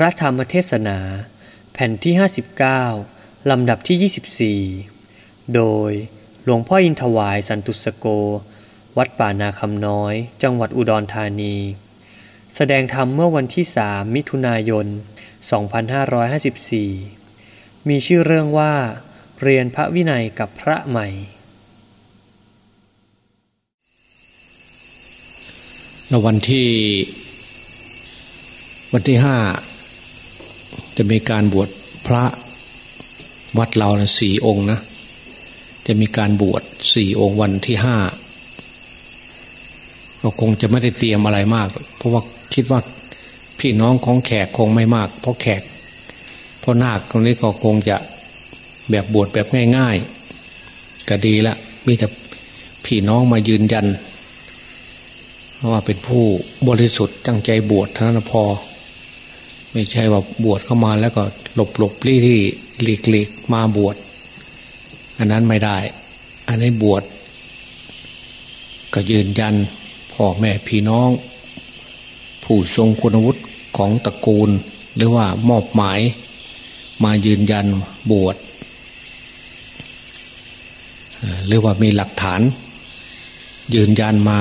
พระธรรมเทศนา แผ่นที่ 59 ลำดับที่ 24 โดยหลวงพ่ออินทวายสันตุสโก วัดป่านาคำน้อย จังหวัดอุดรธานี แสดงธรรมเมื่อวันที่ 3 มิถุนายน 2554 มีชื่อเรื่องว่า เรียนพระวินัยกับพระใหม่แล้ววันที่วันที่ห้า จะมีการบวชพระวัดเรานะสี่องค์นะ จะมีการบวชสี่องค์วันที่ห้าก็คงจะไม่ได้เตรียมอะไรมาก เพราะว่าคิดว่าพี่น้องของแขกคงไม่มาก เพราะแขกเพราะนาคตรงนี้ก็คงจะแบบบวชแบบง่าย ๆ ก็ดีละมีแต่พี่น้องมายืนยันว่าเป็นผู้บริสุทธิ์จังใจบวชเท่านั้นพอ ไม่ใช่ว่าบวชเข้ามาแล้วก็หลบหลบลี่ที่หลีกหลีกมาบวชอันนั้นไม่ได้ อันนี้บวชก็ยืนยันพ่อแม่พี่น้อง ผู้ทรงคุณวุฒิของตระกูล หรือว่ามอบหมาย มายืนยันบวชหรือว่ามีหลักฐาน ยืนยันมา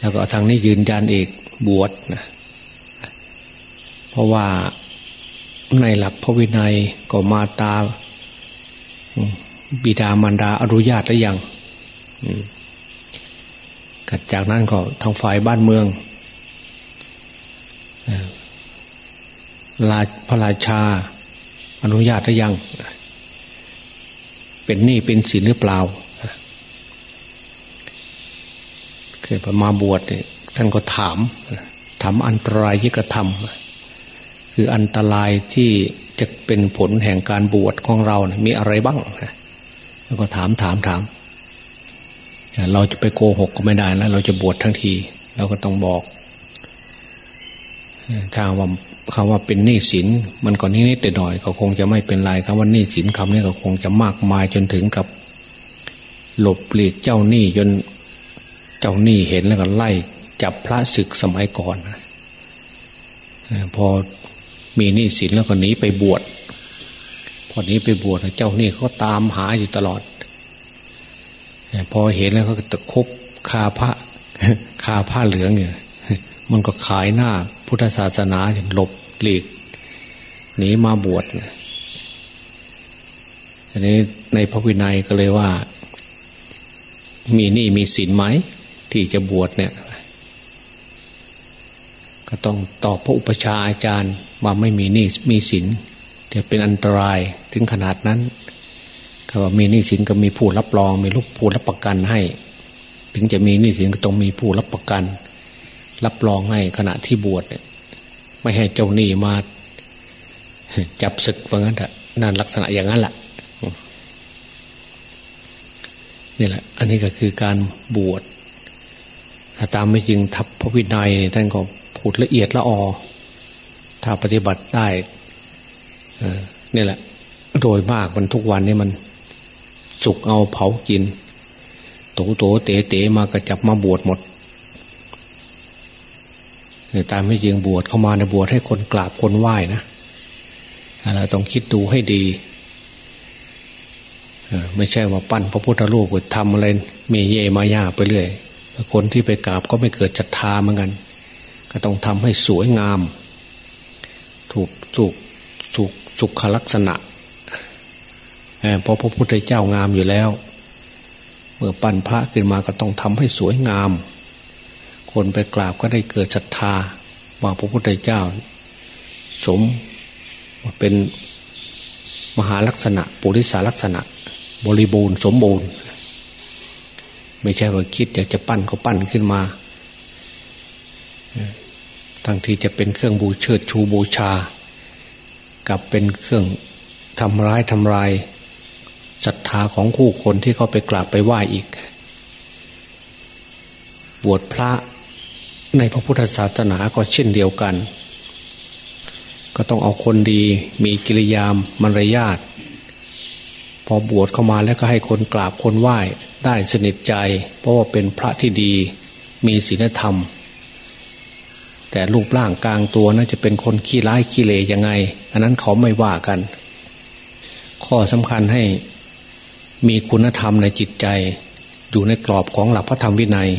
แล้วก็ทางนี้ยืนยันอีกบวชนะ เพราะว่าในหลักพระวินัยก็มาตา บิดามารดาอนุญาตแล้วยังกัดจากนั้นก็ทางฝ่ายบ้านเมืองลาพระราชา อนุญาตหรือยัง เป็นหนี้เป็นสินหรือเปล่าเคยมาบวชเนี่ยท่านก็ถาม ถามอันตรายที่กระทำ คืออันตรายที่จะเป็นผลแห่งการบวชของเรานะมีอะไรบ้างนะแล้วก็ถามถามถาม เราจะไปโกหกก็ไม่ได้แล้ว เราจะบวชทั้งที เราก็ต้องบอกถ้าว่าคำว่าเป็นหนี้สินมันก็นิดๆหน่อยก็คงจะไม่เป็นไรคำว่าหนี้สินคำนี้ก็คงจะมากมายจนถึงกับ หลบหลีกเจ้าหนี้จนเจ้าหนี้เห็นแล้วก็ไล่ จับพระศึกสมัยก่อนพอ มีหนี้สินแล้วก็หนีไปบวชพอหนีไปบวชเจ้าหนี้เขาตามหาอยู่ตลอด พอเห็นแล้วเขาตะคบคาพระคาผ้าเหลืองเนี่ยมันก็ขายหน้าพุทธศาสนาหลบหลีกหนีมาบวชอันนี้ในพระวินัยก็เลยว่า มีหนี้มีสินไหมที่จะบวชเนี่ย ก็ต้องตอบพระอุปชาอาจารย์ ว่าไม่มีหนี้มีสินจะเป็นอันตรายถึงขนาดนั้นก็ว่ามีหนี้สินก็มีผู้รับรอง มีลูกผู้รับประกันให้ ถึงจะมีหนี้สินก็ต้องมีผู้รับประกัน รับรองให้ขณะที่บวชเนี่ยไม่ให้เจ้าหนี้มา จับศึกเพราะงั้นนั่นลักษณะอย่างนั้นแหละนี่แหละ อันนี้ก็คือการบวชตามไม่จริงทับพระวินัยท่านก็พูดละเอียดละออ ถ้าปฏิบัติได้นี่แหละ โดยมากมันทุกวันนี้มันสุกเอาเผากินโตโตเตเตมากระจับมาบวชหมดตามไม่จริงบวชเข้ามาในบวชให้คนกราบคนไหว้นะเราต้องคิดดูให้ดีไม่ใช่ว่าปั้นพระพุทธรูปทำอะไรเมเยมายาไปเรื่อยคนที่ไปกราบก็ไม่เกิดศรัทธาเหมือนกัน ก็ต้องทำให้สวยงาม ถูกสุกสุกสุขลักษณะเพราะพระพุทธเจ้างามอยู่แล้ว เมื่อปั้นพระขึ้นมาก็ต้องทำให้สวยงาม คนไปกราบก็ได้เกิดศรัทธาว่าพระพุทธเจ้า สมเป็นมหาลักษณะ ปุริสาลักษณะ บริบูรณ์สมบูรณ์ ไม่ใช่ว่าคิดอยากจะปั้นก็ปั้นขึ้นมา ทั้งที่จะเป็นเครื่องบูเชิดชูบูชา กับเป็นเครื่องทำร้ายทำลายศรัทธาของคู่คนที่เขาไปกราบไปไหว้อีก บวชพระในพระพุทธศาสนาก็เช่นเดียวกัน ก็ต้องเอาคนดีมีกิริยามมารยาทพอบวชเข้ามาแล้วก็ให้คนกราบคนไหว้ได้สนิทใจ เพราะว่าเป็นพระที่ดีมีศีลธรรม แต่รูปร่างกลางตัวนะั้นจะเป็นคนขี้ร้ายขี้เลยังไง อันนั้นเขาไม่ว่ากัน ข้อสำคัญให้มีคุณธรรมในจิตใจ อยู่ในกรอบของหลักพระธรรมวินัย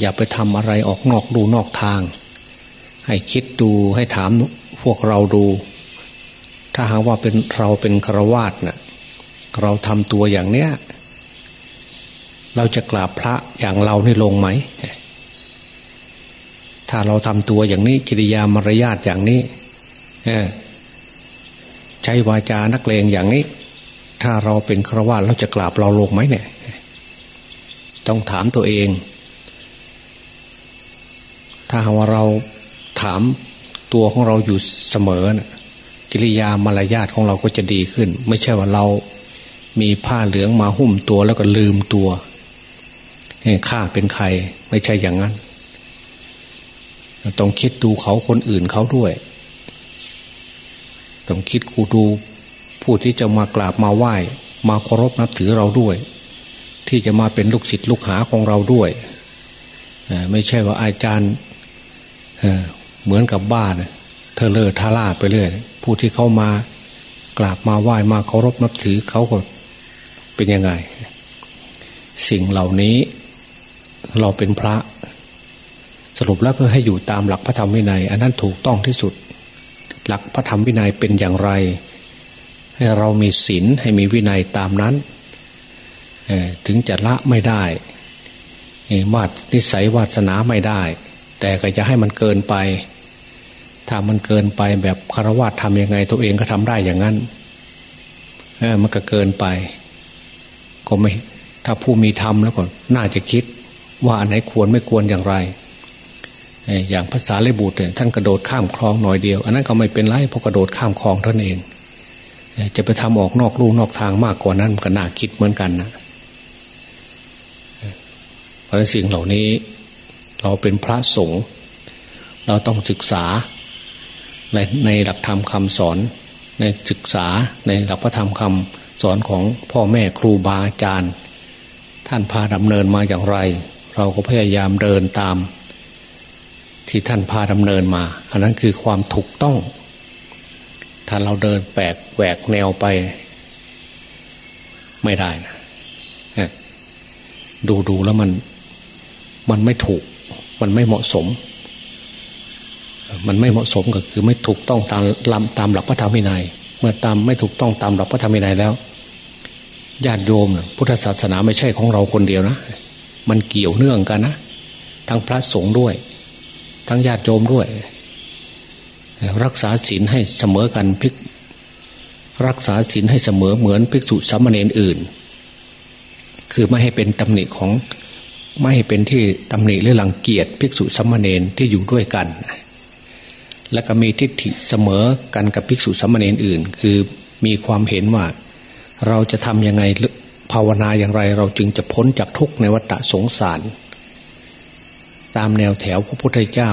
อย่าไปทำอะไรออกนอกดูนอกทาง ให้คิดดูให้ถามพวกเราดู ถ้าหากว่าเป็นเราเป็นครวาสนะ่ะเราทำตัวอย่างเนี้ย เราจะกราบพระอย่างเรานี่ลงไหม ถ้าเราทำตัวอย่างนี้กิริยามารยาทอย่างนี้ใช้วาจานักเลงอย่างนี้ ถ้าเราเป็นครวาเราจะกราบเราลงไหมเนี่ย ต้องถามตัวเอง ถ้าว่าเราถามตัวของเราอยู่เสมอนะกิริยามารยาทของเราก็จะดีขึ้น ไม่ใช่ว่าเรามีผ้าเหลืองมาหุ้มตัวแล้วก็ลืมตัวข้าเป็นใคร ไม่ใช่อย่างนั้น ต้องคิดดูเขาคนอื่นเขาด้วย ต้องคิดกูดูผู้ที่จะมากราบมาไหว้ มาเคารพนับถือเราด้วย ที่จะมาเป็นลูกศิษย์ลูกหาของเราด้วยไม่ใช่ว่าอาจารย์เหมือนกับบ้านเธอเลอทาร่าไปเรื่อยผู้ที่เข้ามากราบมาไหว้มาเคารพนับถือเขาก็เป็นยังไง สิ่งเหล่านี้เราเป็นพระ สรุปแล้วก็ให้อยู่ตามหลักพระธรรมวินัย อันนั้นถูกต้องที่สุด หลักพระธรรมวินัยเป็นอย่างไร ให้เรามีศีลให้มีวินัยตามนั้นถึงจะละไม่ได้วาดนิสัยวาสนาไม่ได้ แต่ก็จะให้มันเกินไป ถ้ามันเกินไปแบบคารวะทำยังไง ตัวเองก็ทำได้อย่างนั้นมันก็เกินไป ก็ไม่ ถ้าผู้มีธรรมแล้วก็น่าจะคิด ว่าอันไหนควรไม่ควรอย่างไร อย่างภาษาเลบุตรท่านกระโดดข้ามคลองหน่อยเดียว อันนั้นก็ไม่เป็นไรเพราะกระโดดข้ามคลองท่านเอง จะไปทำออกนอกลู่นอกทางมากกว่านั้นก็น่าคิดเหมือนกันนะเพราะสิ่งเหล่านี้เราเป็นพระสงฆ์เราต้องศึกษาในในหลักธรรมคำสอน ในศึกษาในหลักพระธรรมคำสอนของพ่อแม่ครูบาอาจารย์ ท่านพาดำเนินมาอย่างไร เราก็พยายามเดินตาม ที่ท่านพาดำเนินมา อันนั้นคือความถูกต้อง ถ้าเราเดินแปลกแหวกแนวไป ไม่ได้นะดูดูแล้วมัน มันไม่ถูก มันไม่เหมาะสม มันไม่เหมาะสมก็คือไม่ถูกต้องตามลำตามหลักพระธรรมวินัย เมื่อตามไม่ถูกต้องตามหลักพระธรรมวินัยแล้วญาติโยมพุทธศาสนาไม่ใช่ของเราคนเดียวนะ มันเกี่ยวเนื่องกันนะทั้งพระสงฆ์ด้วย ทั้งญาติโยมด้วย รักษาศีลให้เสมอกันพิกรักษาศีลให้เสมอเหมือนภิกษุสามเณรอื่น คือไม่ให้เป็นตำหนิของไม่ให้เป็นที่ตำหนิหรือหลังเกียรติภิกษุสามเณรที่อยู่ด้วยกัน และก็มีทิฏฐิเสมอกันกับภิกษุสามเณรอื่น คือมีความเห็นว่าเราจะทำยังไงภาวนาอย่างไร เราจึงจะพ้นจากทุกข์ในวัฏสงสาร ตามแนวแถวพระพุทธเจ้า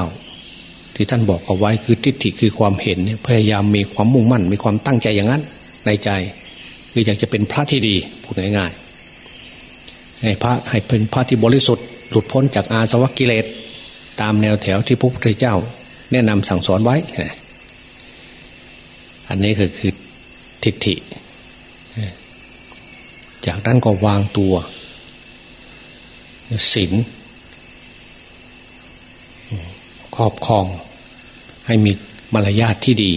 ที่ท่านบอกเอาไว้คือทิฏฐิคือความเห็นพยายามมีความมุ่งมั่น มีความตั้งใจอย่างนั้น ในใจ คืออยากจะเป็นพระที่ดีพูดง่ายๆให้พระให้เป็นพระที่บริสุทธิ์หลุดพ้นจากอาสวะกิเลสตามแนวแถวที่พระพุทธเจ้า แนะนำสั่งสอนไว้ อันนี้คือคือทิฏฐิ จากนั้นก็วางตัวศีล ครอบครอง ให้มีมารยาทที่ดี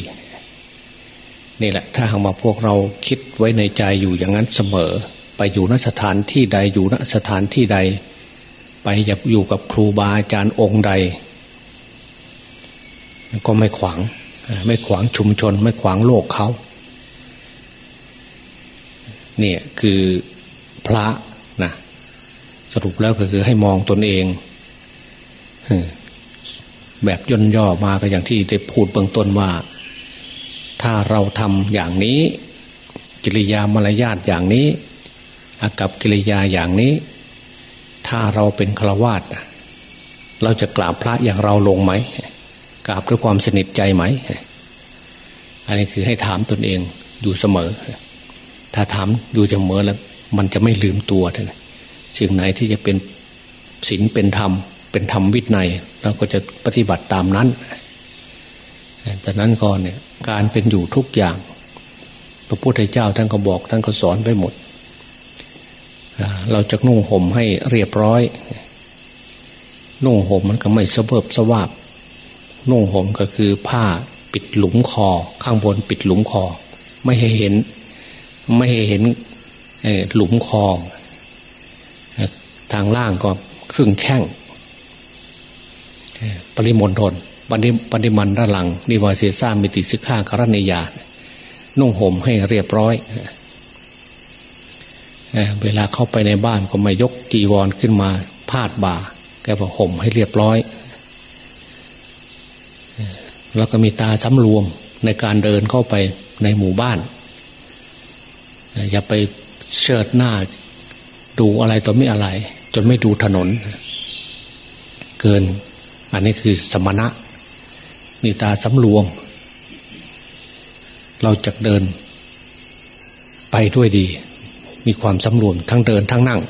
นี่แหละ ถ้าหากมาพวกเราคิดไว้ในใจอยู่อย่างนั้นเสมอ ไปอยู่ณสถานที่ใดอยู่ณสถานที่ใด ไปอยากอยู่กับครูบาอาจารย์องค์ใด ก็ไม่ขวาง ไม่ขวางชุมชน ไม่ขวางโลกเขาเนี่ยคือพระนะสรุปแล้วก็คือให้มองตนเอง แบบย่นย่อมาก็อย่างที่ได้พูดเบื้องต้นว่า ถ้าเราทำอย่างนี้ กิริยามารยาทอย่างนี้ อากับกิริยาอย่างนี้ ถ้าเราเป็นฆราวาสเราจะกราบพระอย่างเราลงไหมกราบด้วยความสนิทใจไหม อันนี้คือให้ถามตนเองอยู่เสมอ ถ้าถามอยู่เสมอแล้ว มันจะไม่ลืมตัวเลยสิ่งไหนที่จะเป็นศีลเป็นธรรม เป็นธรรมวินัยเราก็จะปฏิบัติตามนั้นแต่นั้นก่อนเนี่ยการเป็นอยู่ทุกอย่าง พระพุทธเจ้าท่านก็บอกท่านก็สอนไว้หมด เราจะนุ่งห่มให้เรียบร้อย นุ่งห่มมันก็ไม่สะเบิบสวาบนุ่งห่มก็คือผ้าปิดหลุมคอ ข้างบนปิดหลุมคอ ไม่ให้เห็น ไม่ให้เห็นหลุมคอ ทางล่างก็ครึ่งแข้ง ปริมณฑลปฏิปฏิมันระลังนิวาเซซ่ามิติสิกขาคารณิยา นุ่งห่มให้เรียบร้อยเวลาเข้าไปในบ้านก็ไม่ยกจีวรขึ้นมาพาดบ่าแกบอกห่มให้เรียบร้อย แล้วก็มีตาสำรวมในการเดินเข้าไปในหมู่บ้าน อย่าไปเชิดหน้า ดูอะไรต่อไม่อะไร จนไม่ดูถนน เกิน อันนี้คือสมณะ มีตาสำรวม เราจะเดิน ไปด้วยดี มีความสำรวมทั้งเดินทั้งนั่ง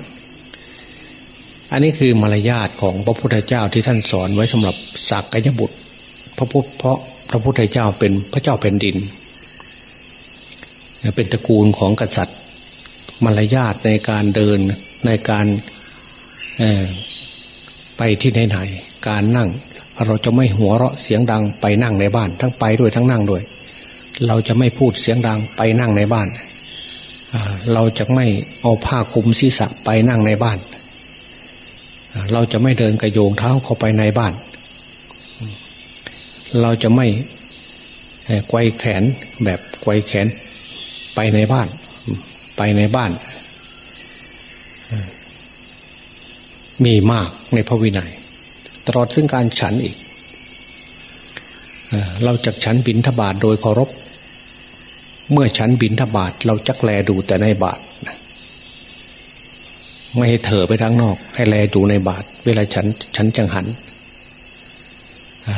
อันนี้คือมารยาทของพระพุทธเจ้าที่ท่านสอนไว้สำหรับสักยบุตร พระพุทธเพราะพระพุทธเจ้าเป็นพระเจ้าแผ่นดิน เป็นตระกูลของกษัตริย์ มารยาทในการเดินในการไปที่ไหน การนั่ง เราจะไม่หัวเราะเสียงดังไปนั่งในบ้าน ทั้งไปด้วยทั้งนั่งด้วย เราจะไม่พูดเสียงดังไปนั่งในบ้าน เราจะไม่เอาผ้าคลุมศีรษะไปนั่งในบ้าน เราจะไม่เดินกระโยงเท้าเข้าไปในบ้าน เราจะไม่ไกวแขนแบบไกวแขนไปในบ้าน ไปในบ้านมีมากในพระวินัย ตลอดถึงการฉันอีก เราจะฉันบินทบาทโดยเคารพ เมื่อฉันบินทบาทเราจักแลดูแต่ในบาทไม่ให้เถอไปทางนอก ให้แลดูในบาท เวลาฉันฉันจังหัน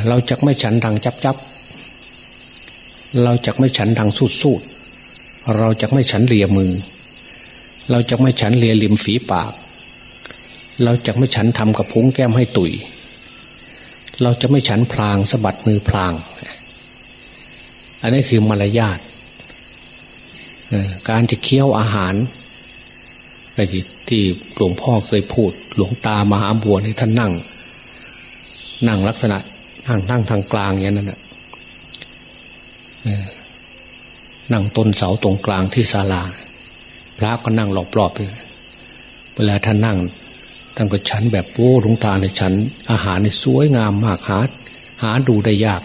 เราจักไม่ฉันทางจับจับเราจักไม่ฉันทางสูดสูดเราจักไม่ฉันเลียมือ เราจักไม่ฉันเลียริมฝีปาก เราจักไม่ฉันทำกับพุ้งแก้มให้ตุย เราจะไม่ฉันพลางสะบัดมือพลาง อันนี้คือมารยาทการที่เคี้ยวอาหารที่ที่หลวงพ่อเคยพูด หลวงตามหาบัวในท่านนั่ง นั่งลักษณะนั่งนั่งทางกลางอย่างนั้นนะนั่งต้นเสาตรงกลางที่ศาลา พระก็นั่งหลอบๆไปเวลาท่านนั่ง ท่านก็ฉันแบบโอ้หลวงตาเนี่ยฉันอาหารในสวยงามมากหาหาดูได้ยาก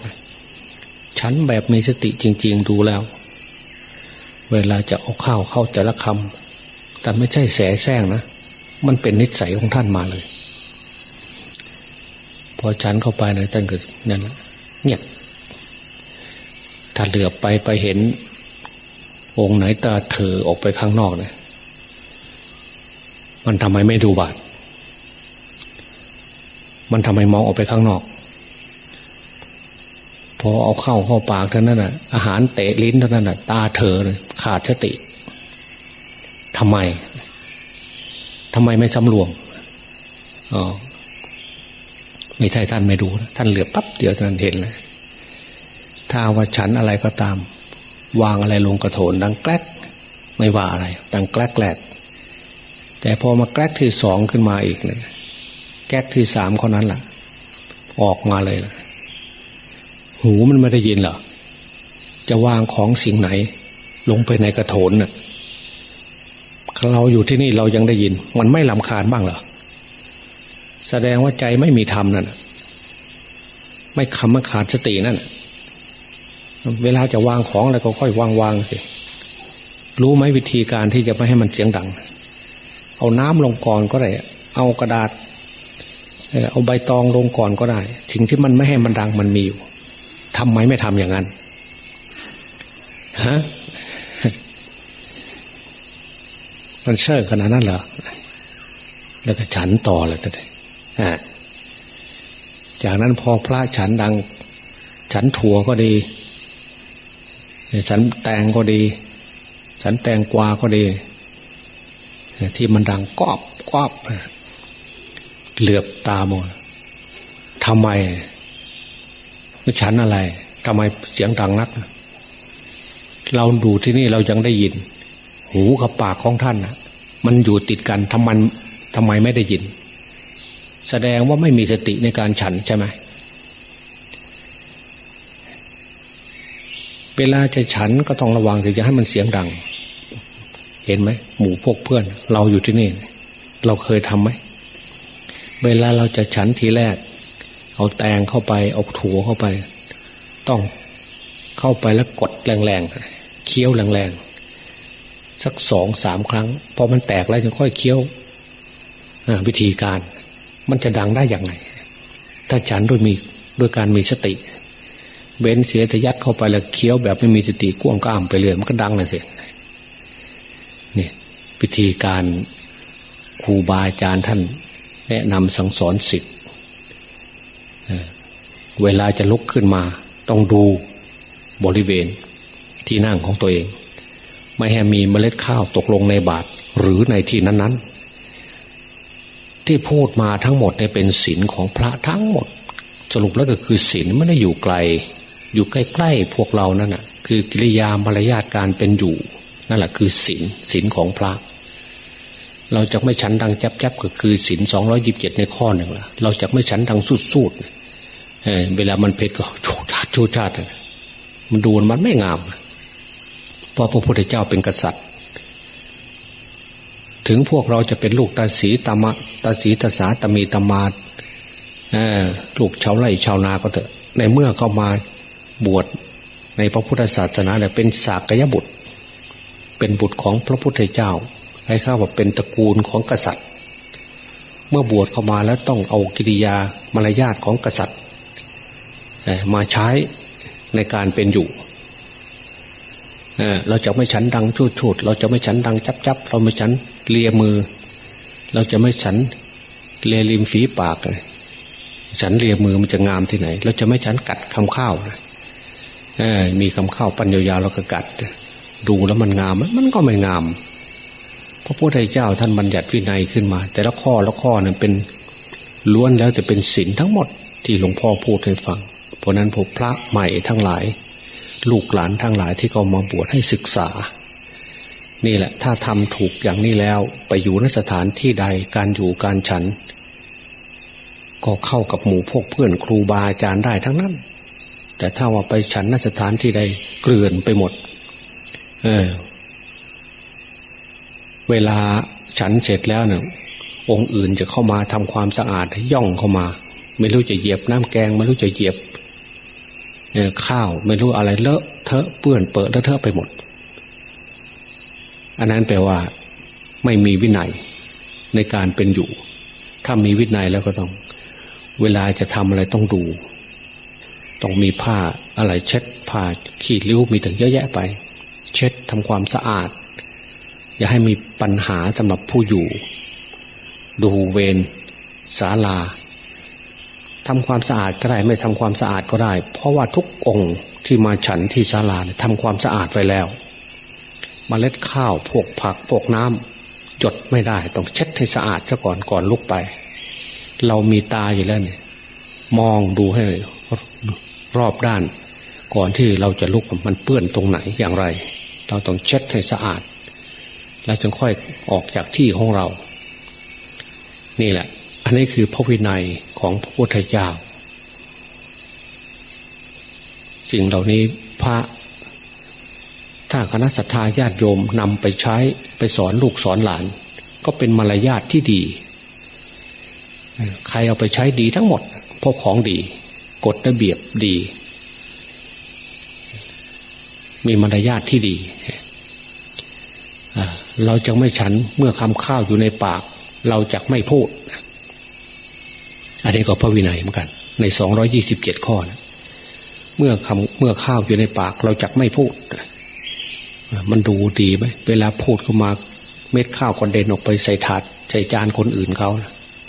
ฉันแบบมีสติจริง ๆ ดูแล้ว เวลาจะเอาข้าวเข้าแต่ละคำแต่ไม่ใช่แสแสร้งนะมันเป็นนิสัยของท่านมาเลย พอฉันเข้าไปในท่านก็นั่นเงียบถ้าเหลือไปไปเห็น องค์ไหนตาเถอออกไปข้างนอกเนี่ยมันทำไมไม่ดูบาท มันทำไมมองออกไปข้างนอก พอเอาเข้าเข้าปากเท่านั้นน่ะ อาหารเตะลิ้นเท่านั้นน่ะ ตาเถอเลยขาดสติทำไมทำไมไม่สำรวมอ๋อไม่ใช่ท่านไม่ดูท่านเหลือปั๊บเดียวท่านเห็นเลยถ้าว่าฉันอะไรก็ตาม วางอะไรลงกระโถนดังแกลกไม่ว่าอะไร ดังแกลกแกลกแต่พอมาแกลกที่สองขึ้นมาอีกเลย แก๊กที่สามคนนั้นแหละออกมาเลยล่ะหูมันไม่ได้ยินเหรอจะวางของสิ่งไหน ลงไปในกระโถนน่ะเราอยู่ที่นี่เรายังได้ยิน มันไม่ลำคาญบ้างเหรอแสดงว่าใจไม่มีธรรมนั่นไม่คำไม่ขาดสตินั่นเวลาจะวางของอะไรก็ค่อยวางวางสิรู้ไหมวิธีการที่จะไม่ให้มันเสียงดัง เอาน้ำลงก่อนก็ได้ เอากระดาษ เอาใบตองลงก่อนก็ได้สิ่งที่มันไม่ให้มันดังมันมีอยู่ทำไมไม่ทำอย่างนั้นฮะมันเชื่อขนาดนั้นเหรอแล้วก็ฉันต่อเลยแต่ฮะจากนั้นพอพระฉันดัง ฉันถั่วก็ดี ฉันแตงก็ดี ฉันแตงกวาก็ดี ที่มันดังกอบกอบ เหลือบตามองทำไมฉันอะไรทำไมเสียงดังนัก เราดูที่นี่เรายังได้ยิน หูกับปากของท่านนะมันอยู่ติดกันทำมันทำไมไม่ได้ยิน แสดงว่าไม่มีสติในการฉันใช่ไหมเวลาจะฉันก็ต้องระวังถึงจะให้มันเสียงดัง เห็นไหมหมู่พวกเพื่อน เราอยู่ที่นี่ เราเคยทำไหม เวลาเราจะฉันทีแรก เอาแตงเข้าไป เอาถั่วเข้าไป ต้องเข้าไปแล้วกดแรงๆเคี้ยวแรงๆสักสองสามครั้งพอมันแตกแล้วจะค่อยเคี้ยววิธีการ มันจะดังได้อย่างไรถ้าฉันด้วยมีด้วยการมีสติ เว้นเสียแต่ยัดเข้าไปแล้วเคี้ยวแบบไม่มีสติก้วงก้ามไปเลยมันก็ดังเลยสินี่วิธีการครูบาอาจารย์ท่าน แนะนำสั่งสอนสิทธิ์เวลาจะลุกขึ้นมา ต้องดูบริเวณที่นั่งของตัวเอง ไม่ให้มีเมล็ดข้าวตกลงในบาตรหรือในที่นั้น ๆ ที่พูดมาทั้งหมดเนี่ยเป็นศีลของพระทั้งหมด สรุปแล้วก็คือศีลไม่ได้อยู่ไกล อยู่ใกล้ๆพวกเรานั่นน่ะคือกิริยามารยาทการเป็นอยู่ นั่นแหละคือศีลศีลของพระ เราจะไม่ฉันดังจับจับก็คือศีลสองร้อยิบเจ็ดในข้อหนึ่งละเราจะไม่ฉันดังสุดสุดเเวลามันเผ็ดก็ชูชาติชูชาติมันดูมันไม่งามเพราะพระพุทธเจ้าเป็นกษัตริย์ ถึงพวกเราจะเป็นลูกตาสีตามะตาสีตาสาตมีตมาลูกชาวไร่ชาวนาก็เถอะ ในเมื่อเข้ามาบวชในพระพุทธศาสนาเนี่ยเป็นสากยบุตร เป็นบุตรของพระพุทธเจ้า ให้ข้าว่าเป็นตระกูลของกษัตริย์ เมื่อบวชเข้ามาแล้วต้องเอากิริยามารยาทของกษัตริย์มาใช้ในการเป็นอยู่เราจะไม่ฉันดังชูดชูดเราจะไม่ฉันดังจับจับเราไม่ฉันเลียมือ เราจะไม่ฉันเลียริมฝีปากฉันเลียมือมันจะงามที่ไหน เราจะไม่ฉันกัดคำข้าวนะมีคำข้าวปั้นยาวๆแล้วก็กัด ดูแล้วมันงามมันก็ไม่งาม พระพุทธเจ้าท่านบัญญัติวินัยขึ้นมา แต่ละข้อละข้อนั้นเป็นล้วนแล้วจะเป็นศีลทั้งหมดที่หลวงพ่อพูดให้ฟัง เพราะนั้นพวกพระใหม่ทั้งหลาย ลูกหลานทั้งหลายที่เขามาบวชให้ศึกษา นี่แหละ ถ้าทำถูกอย่างนี้แล้วไปอยู่นสถานที่ใดการอยู่การฉัน ก็เข้ากับหมู่พวกเพื่อนครูบาอาจารย์ได้ทั้งนั้น แต่ถ้าว่าไปฉันนสถานที่ใดเกลื่อนไปหมด เออ เวลาฉันเสร็จแล้วเนี่ยองค์อื่นจะเข้ามาทำความสะอาดย่องเข้ามา ไม่รู้จะเหยียบน้ำแกง ไม่รู้จะเหยียบข้าว ไม่รู้อะไรเลอะเทอะเปื้อนเปิดเลอะเทอะไปหมด อันนั้นแปลว่า ไม่มีวินัยในการเป็นอยู่ ถ้ามีวินัยแล้วก็ต้อง เวลาจะทำอะไรต้องดู ต้องมีผ้าอะไรเช็ดผ้าขีดริ้วมีถึงเยอะแยะไป เช็ดทำความสะอาด อย่าให้มีปัญหาสำหรับผู้อยู่ ดูเวรศาลาทำความสะอาดก็ได้ไม่ทำความสะอาดก็ได้ เพราะว่าทุกองค์ที่มาฉันที่ศาลาทำความสะอาดไว้แล้วมเมล็ดข้าวพวกผักพวกน้ำจดไม่ได้ ต้องเช็ดให้สะอาดซะก่อนก่อนลุกไป เรามีตาอยู่แล้วเนี่ยมองดูให้รอบด้าน ก่อนที่เราจะลุกมันเปื้อนตรงไหนอย่างไร เราต้องเช็ดให้สะอาด แล้วจึงค่อยออกจากที่ของเรา นี่แหละ อันนี้คือพระวินัยของพระพุทธเจ้าสิ่งเหล่านี้พระ ถ้าคณะสัตยาญาติโยมนำไปใช้ไปสอนลูกสอนหลาน ก็เป็นมารยาทที่ดี ใครเอาไปใช้ดีทั้งหมดเพราะของดี กฎระเบียบดี มีมารยาทที่ดี เราจะไม่ฉันเมื่อคำข้าวอยู่ในปาก เราจะไม่พูด อันนี้ก็พระวินัยเหมือนกัน ในสองรอยี่สิบเจ็ดข้อนะเมื่อคำเมื่อข้าวอยู่ในปาก เราจะไม่พูด มันดูดีไหมเวลาพูดเข้ามาเม็ดข้าวกนเด็นออกไปใส่ถาดใส่จานคนอื่นเขา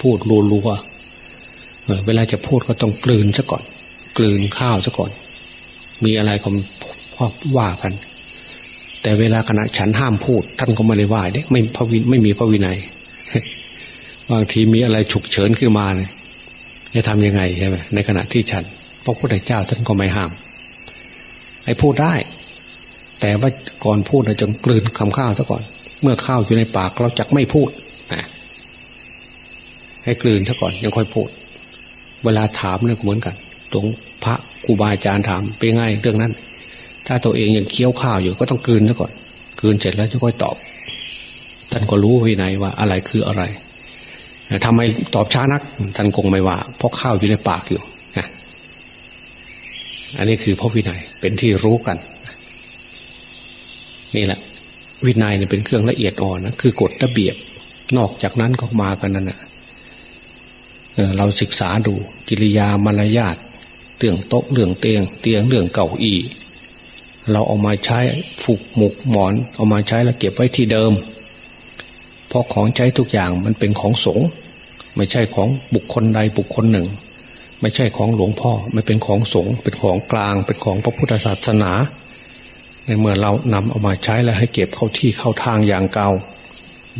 พูดรัวๆเวลาจะพูดก็ต้องกลืนซะก่อน กลืนข้าวซะก่อน มีอะไรก็ว่ากัน แต่เวลาขณะฉันห้ามพูด ท่านก็ไม่ได้ว่าเนี่ยไม่พระวินไม่มีพระวินัยบางทีมีอะไรฉุกเฉินขึ้นมาเนี่ยจะทำยังไงใช่ไหมในขณะที่ฉันพระพุทธเจ้าท่านก็ไม่ห้ามให้พูดได้ แต่ว่าก่อนพูดเราจงกลืนคำข้าวซะก่อน เมื่อข้าวอยู่ในปากเราจักไม่พูดนะให้กลืนซะก่อนยังค่อยพูด เวลาถามเนี่ยเหมือนกันตรงพระครูบาอาจารย์ถามเป็นไงเรื่องนั้น ถ้าตัวเองยังเคี้ยวข้าวอยู่ก็ต้องกืนซะก่อนกืนเสร็จแล้วจะค่อยตอบ ท่านก็รู้วินัยว่าอะไรคืออะไรทำไมตอบช้านัก ท่านคงไม่ว่า เพราะข้าวอยู่ในปากอยู่นะอันนี้คือพระวินัยเป็นที่รู้กัน นี่แหละ วินัยเนี่ยเป็นเครื่องละเอียดอ่อนนะคือกฎระเบียบ นอกจากนั้นก็มากันนั่นนะเราศึกษาดูกิริยามารยาทเรื่องโต๊ะเรื่องเตียง เตียงเรื่องเก่าอี้ เราเอามาใช้ผูกหมุกหมอน เอามาใช้แล้วเก็บไว้ที่เดิม เพราะของใช้ทุกอย่างมันเป็นของสงฆ์ไม่ใช่ของบุคคลใดบุคคลหนึ่ง ไม่ใช่ของหลวงพ่อไม่เป็นของสงฆ์เป็นของกลาง เป็นของพระพุทธศาสนาในเมื่อเรานำเอามาใช้แล้วให้เก็บเข้าที่เข้าทางอย่างเก่า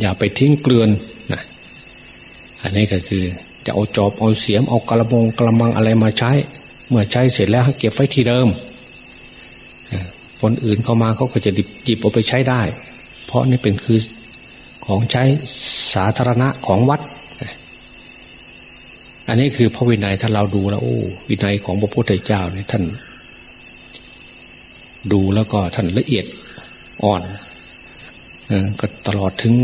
อย่าไปทิ้งเกลื่อนนะอันนี้ก็คือจะเอาจอบเอาเสียมเอากระมงกระมังอะไรมาใช้ เมื่อใช้เสร็จแล้วให้เก็บไว้ที่เดิม คนอื่นเข้ามาเขาก็จะหยิบเอาไปใช้ได้ เพราะนี่เป็นคือของใช้สาธารณะของวัด อันนี้คือพระวินัยถ้าเราดูแล้วโอ้วินัยของพระพุทธเจ้าเนี่ยท่าน ดูแล้วก็ท่านละเอียดอ่อนก็ตลอดถึง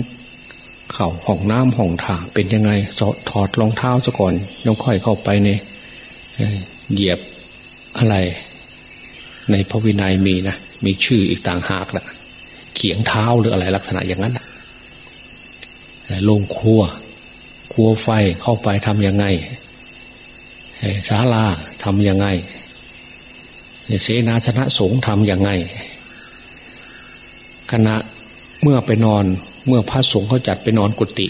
เข่าห้องน้ำห้องถ่าเป็นยังไงถอดรองเท้าซะก่อนน้องค่อยเข้าไปในเหยียบอะไร ในพระวินัยมีนะ มีชื่ออีกต่างหากละเขียงเท้าหรืออะไรลักษณะอย่างนั้นนะลงครัว ครัวไฟเข้าไปทำยังไงศาลาทำยังไงเสนาสนะสงฆ์ทำยังไงขณะเมื่อไปนอนเมื่อพระสงฆ์เขาจัดไปนอนกุฏิ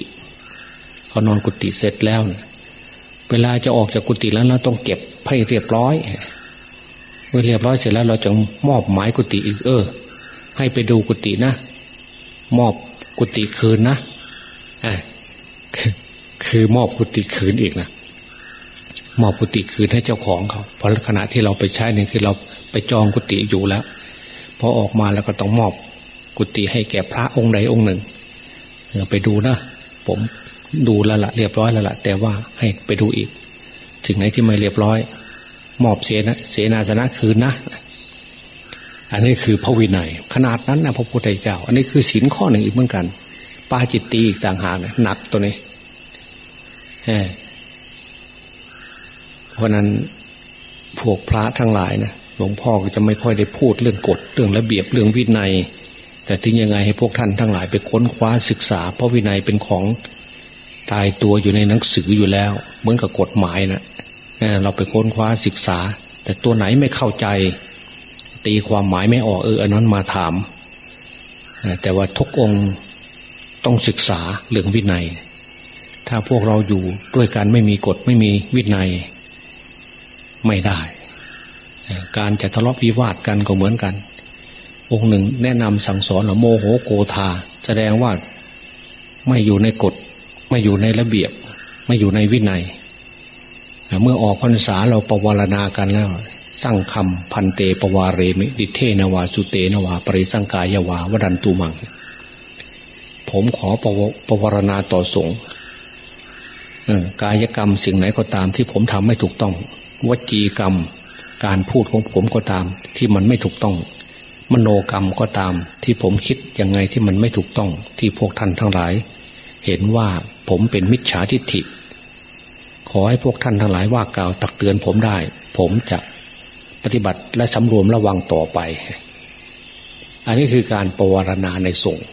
เขานอนกุฏิเสร็จแล้ว เวลาจะออกจากกุฏิแล้วเราต้องเก็บให้เรียบร้อย เมื่อเรียบร้อยเสร็จแล้วเราจะมอบหมายกุฏิอีกเออ ให้ไปดูกุฏินะ มอบกุฏิคืนนะคือมอบกุฏิคืนอีกนะมอบกุฏิคืนให้เจ้าของเขาเพราะขณะที่เราไปใช้เนี่ยคือเราไปจองกุฏิอยู่แล้วพอออกมาแล้วก็ต้องมอบกุฏิให้แก่พระองค์ใดองค์หนึ่งไปดูนะผมดูแล้วละเรียบร้อยแล้วละแต่ว่าให้ไปดูอีก ถึงไหนที่ไม่เรียบร้อย มอบเสนาเสนาสนะคืนนะ อันนี้คือพระวินัย ขนาดนั้นนะพระพุทธเจ้า อันนี้คือศีลข้อหนึ่งอีกเหมือนกันปาจิตตีอีกต่างหากหนักตัวนี้เพราะนั้นพวกพระทั้งหลายนะหลวงพ่อก็จะไม่ค่อยได้พูดเรื่องกฎเรื่องระเบียบเรื่องวินัย แต่ถึงยังไงให้พวกท่านทั้งหลายไปค้นคว้าศึกษา เพราะวินัยเป็นของตายตัวอยู่ในหนังสืออยู่แล้ว เหมือนกับกฎหมายนะ เราไปค้นคว้าศึกษา แต่ตัวไหนไม่เข้าใจ ตีความหมายไม่ออกเอออันนั้นมาถาม แต่ว่าทุกองค์ต้องศึกษาเรื่องวินัย ถ้าพวกเราอยู่ด้วยกันไม่มีกฎไม่มีวินัย ไม่ได้ การจะทะเลาะวิวาทกันก็เหมือนกัน องค์หนึ่งแนะนำสั่งสอนหรือโมโหโกธาแสดงว่าไม่อยู่ในกฎ ไม่อยู่ในระเบียบ ไม่อยู่ในวินัย เมื่อออกพรรษาเราประวารณากันแล้ว สร้างคำพันเตปวารเรมิดิเทนวาสุเตนวา ปริสังกายวาวดันตุมัง ผมขอประปวารณาต่อสงฆ์กายกรรมสิ่งไหนก็ตามที่ผมทำไม่ถูกต้อง วจีกรรม การพูดของผมก็ตาม ที่มันไม่ถูกต้อง มโนกรรมก็ตาม ที่ผมคิดยังไงที่มันไม่ถูกต้อง ที่พวกท่านทั้งหลาย เห็นว่าผมเป็นมิจฉาทิฏฐิ อให้พวกท่านทั้งหลายว่ากล่าวตักเตือนผมได้ ผมจะปฏิบัติและสำรวมระวังต่อไป อันนี้คือการปวารณาในสงฆ์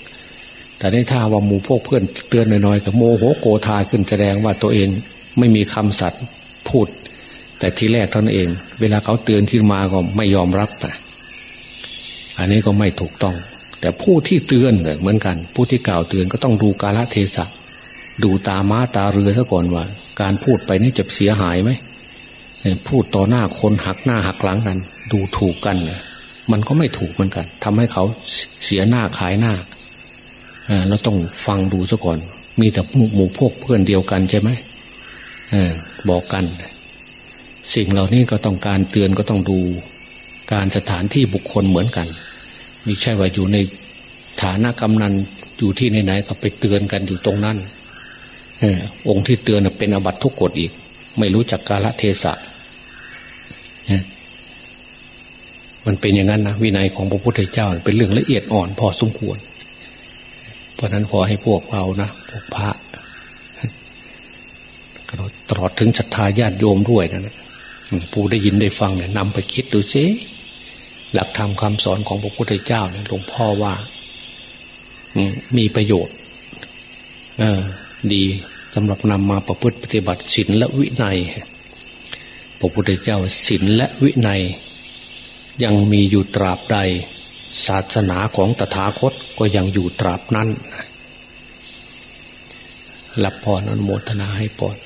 แต่ในท่าว่าหมู่พวกเพื่อนเตือนน่อยๆกับโมโหโกธาขึ้นแสดงว่าตัวเองไม่มีคำสัตย์พูด แต่ทีแรกท่านเอง เวลาเขาเตือนขึ้นมาก็ไม่ยอมรับนะอันนี้ก็ไม่ถูกต้อง แต่ผู้ที่เตือนเหมือนกัน ผู้ที่กล่าวเตือนก็ต้องดูกาลเทศะดูตาม้าตาเรือซะก่อนว่า การพูดไปนี่จะเสียหายไหมพูดต่อหน้าคนหักหน้าหักหลังกัน ดูถูกกันมันก็ไม่ถูกเหมือนกันทำให้เขาเสียหน้าขายหน้าเราต้องฟังดูซะก่อน มีแต่หมู่พวกเพื่อนเดียวกันใช่ไหมบอกกัน สิ่งเหล่านี้ก็ต้องการเตือนก็ต้องดูการสถานที่บุคคลเหมือนกันไม่ใช่ว่าอยู่ในฐานะกำนันอยู่ที่ไหนๆก็ไปเตือนกันอยู่ตรงนั้น องค์ที่เตือนเป็นอบัตทุกกฎอีก ไม่รู้จักกาลเทศะมันเป็นอย่างนั้นนะวินัยของพระพุทธเจ้า เป็นเรื่องละเอียดอ่อนพอสมควร เพราะนั้นขอให้พวกเรานะพวกพระตลอดถึงศรัทธาญาติโยมด้วยนะผู้ได้ยินได้ฟังเนี่ยนำไปคิดดูซิหลักธรรมคำสอนของพระพุทธเจ้าเนี่ยหลวงพ่อว่ามีประโยชน์ เออ ดีสำหรับนำมาประพฤติปฏิบัติศีลและวินัย พระพุทธเจ้าศีลและวินัย ยังมีอยู่ตราบใด ศาสนาของตถาคตก็ยังอยู่ตราบนั้นรับพรอนุโมทนาให้พร